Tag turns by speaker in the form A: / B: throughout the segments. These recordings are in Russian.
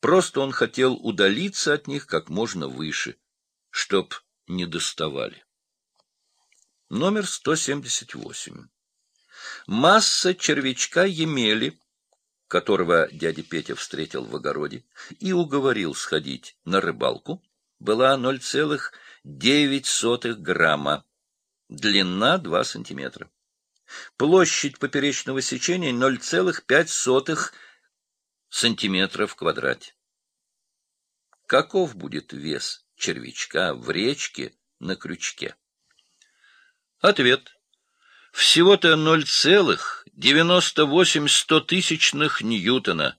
A: Просто он хотел удалиться от них как можно выше, чтоб не доставали. Номер 178. Масса червячка Емели, которого дядя Петя встретил в огороде и уговорил сходить на рыбалку, была 0,9 грамма, длина 2 сантиметра. Площадь поперечного сечения 0,5 сантиметра в квадрате. Каков будет вес червячка в речке на крючке? Ответ. Всего-то 0,98 стотысячных ньютона.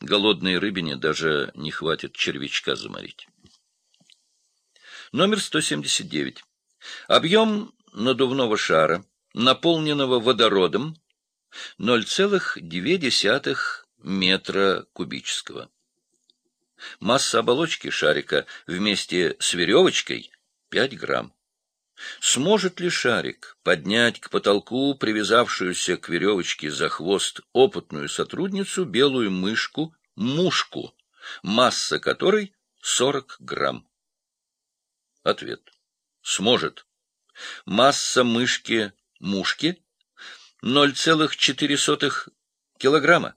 A: Голодной рыбине даже не хватит червячка заморить. Номер 179. Объем надувного шара, наполненного водородом, 0,2 метра кубического. Масса оболочки шарика вместе с веревочкой 5 грамм. Сможет ли шарик поднять к потолку привязавшуюся к веревочке за хвост опытную сотрудницу белую мышку, мушку, масса которой 40 грамм? Ответ. Сможет. Масса мышки, мушки 0,4 килограмма.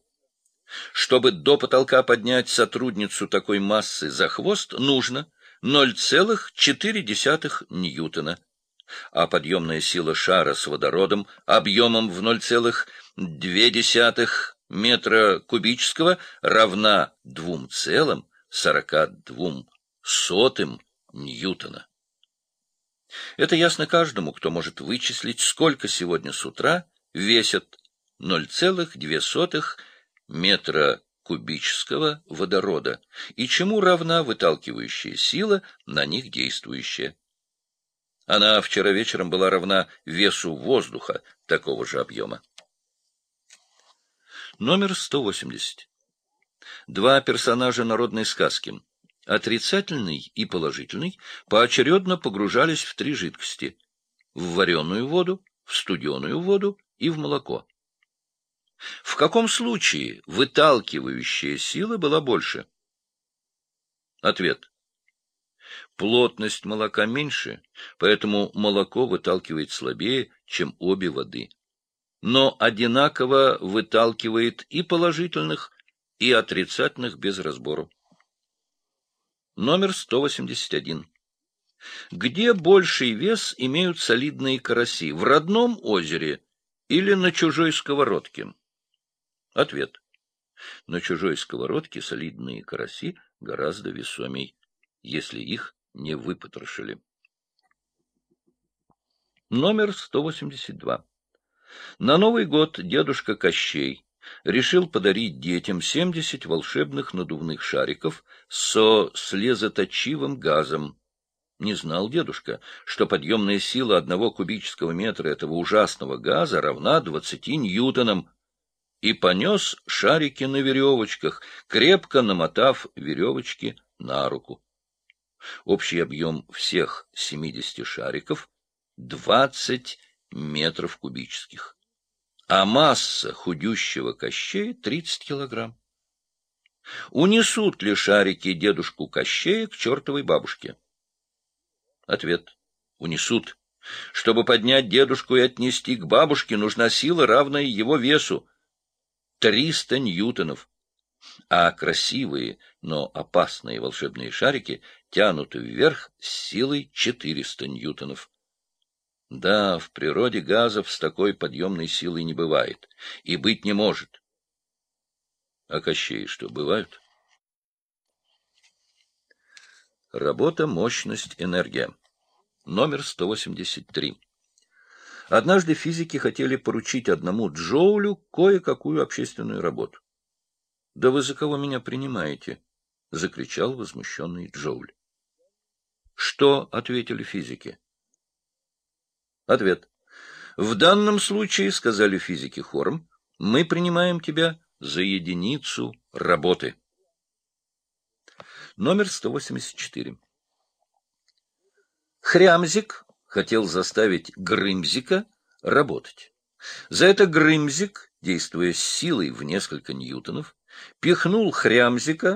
A: Чтобы до потолка поднять сотрудницу такой массы за хвост, нужно 0,4 ньютона а подъемная сила шара с водородом объемом в 0,2 метра кубического равна 2,42 ньютона. Это ясно каждому, кто может вычислить, сколько сегодня с утра весят 0,2 метра кубического водорода и чему равна выталкивающая сила, на них действующая. Она вчера вечером была равна весу воздуха такого же объема. Номер 180. Два персонажа народной сказки, отрицательный и положительный, поочередно погружались в три жидкости — в вареную воду, в студеную воду и в молоко. В каком случае выталкивающая сила была больше? Ответ. Плотность молока меньше, поэтому молоко выталкивает слабее, чем обе воды. Но одинаково выталкивает и положительных, и отрицательных без разбору. Номер 181. Где больший вес имеют солидные караси? В родном озере или на чужой сковородке? Ответ. На чужой сковородке солидные караси гораздо весомей если их не выпотрошили. Номер 182. На Новый год дедушка Кощей решил подарить детям 70 волшебных надувных шариков со слезоточивым газом. Не знал дедушка, что подъемная сила одного кубического метра этого ужасного газа равна 20 ньютонам, и понес шарики на веревочках, крепко намотав веревочки на руку. Общий объем всех 70 шариков — 20 метров кубических, а масса худющего Кощея — 30 килограмм. Унесут ли шарики дедушку Кощея к чертовой бабушке? Ответ. Унесут. Чтобы поднять дедушку и отнести к бабушке, нужна сила, равная его весу. Триста ньютонов а красивые, но опасные волшебные шарики тянуты вверх с силой 400 ньютонов. Да, в природе газов с такой подъемной силой не бывает, и быть не может. А Кощеи что, бывают? Работа, мощность, энергия. Номер 183. Однажды физики хотели поручить одному Джоулю кое-какую общественную работу. — Да вы за кого меня принимаете? — закричал возмущенный Джоуль. — Что? — ответили физики. Ответ. В данном случае, — сказали физики хором, — мы принимаем тебя за единицу работы. Номер 184. Хрямзик хотел заставить Грымзика работать. За это Грымзик, действуя силой в несколько ньютонов, пихнул Хрямзика